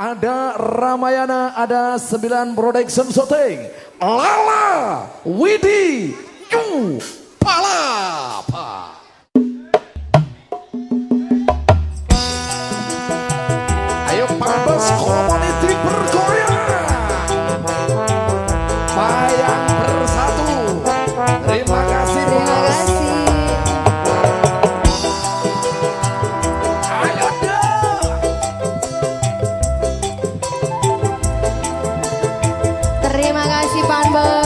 ada Ramayana, ada sembilan production shooting. Lala, Widi, Yu, Palapa. 阿西巴巴。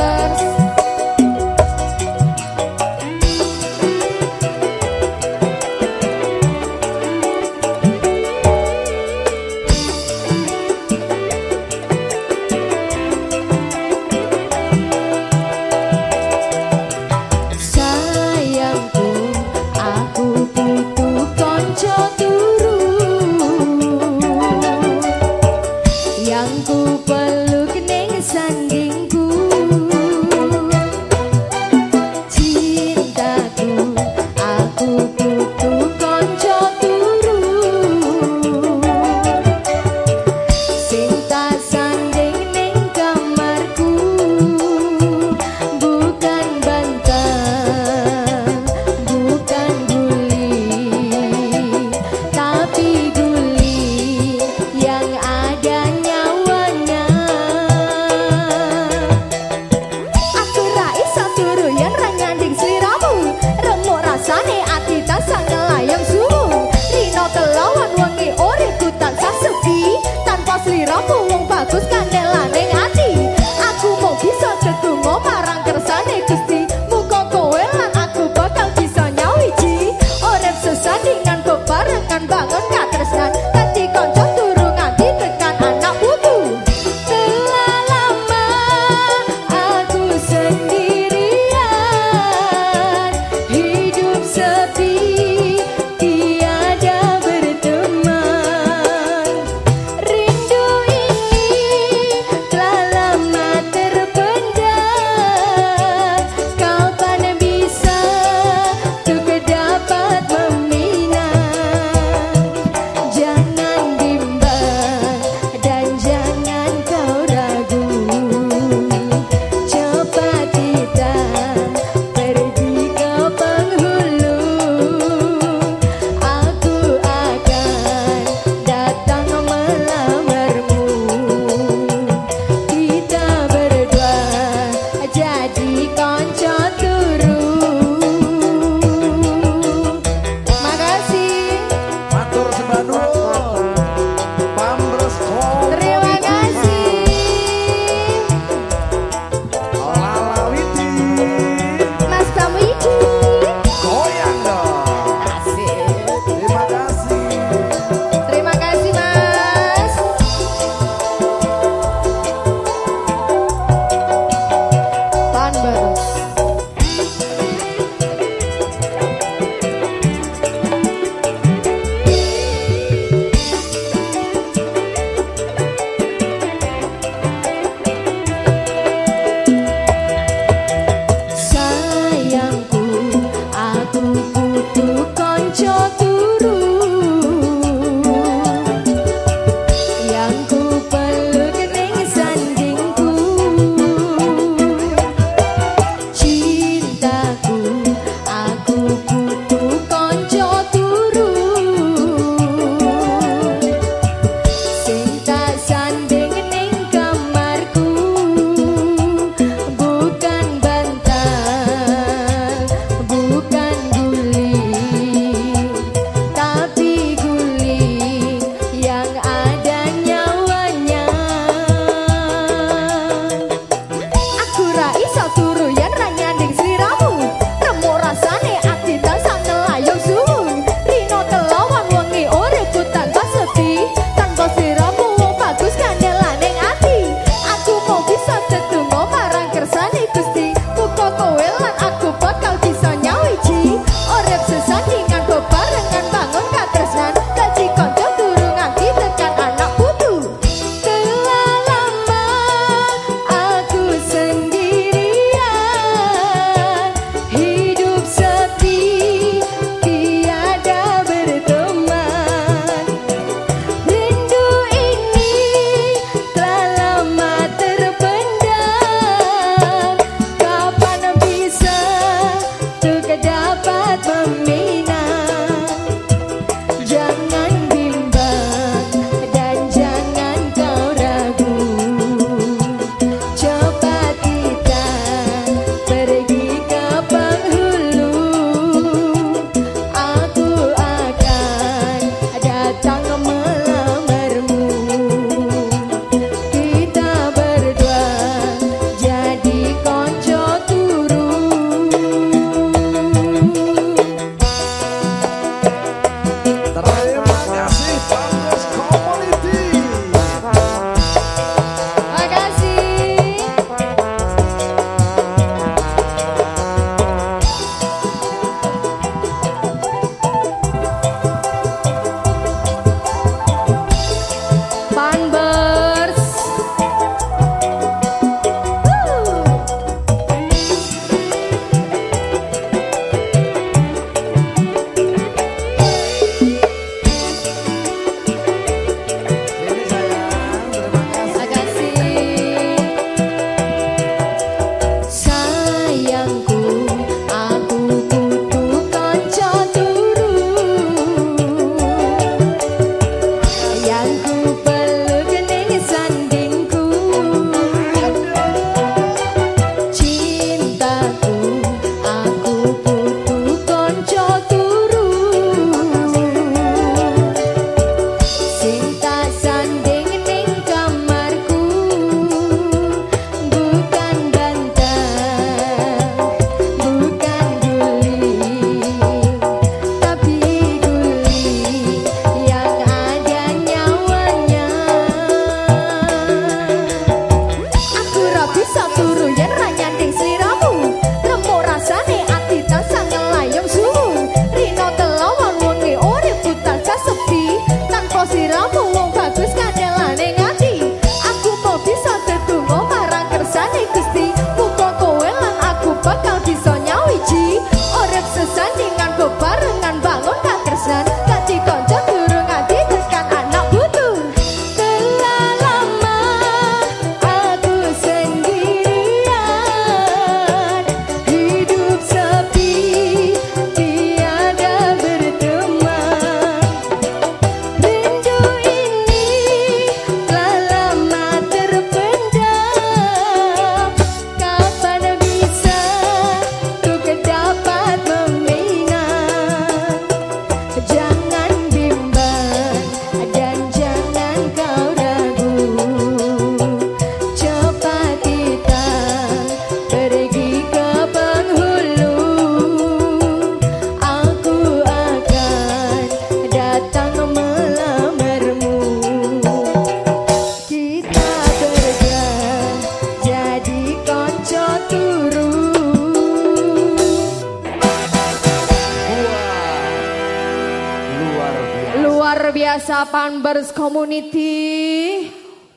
biasa Panbers Community.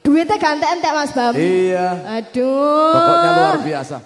Duitnya ganteng entek-entek Mas Bam. Iya. Aduh. Pokoknya luar biasa.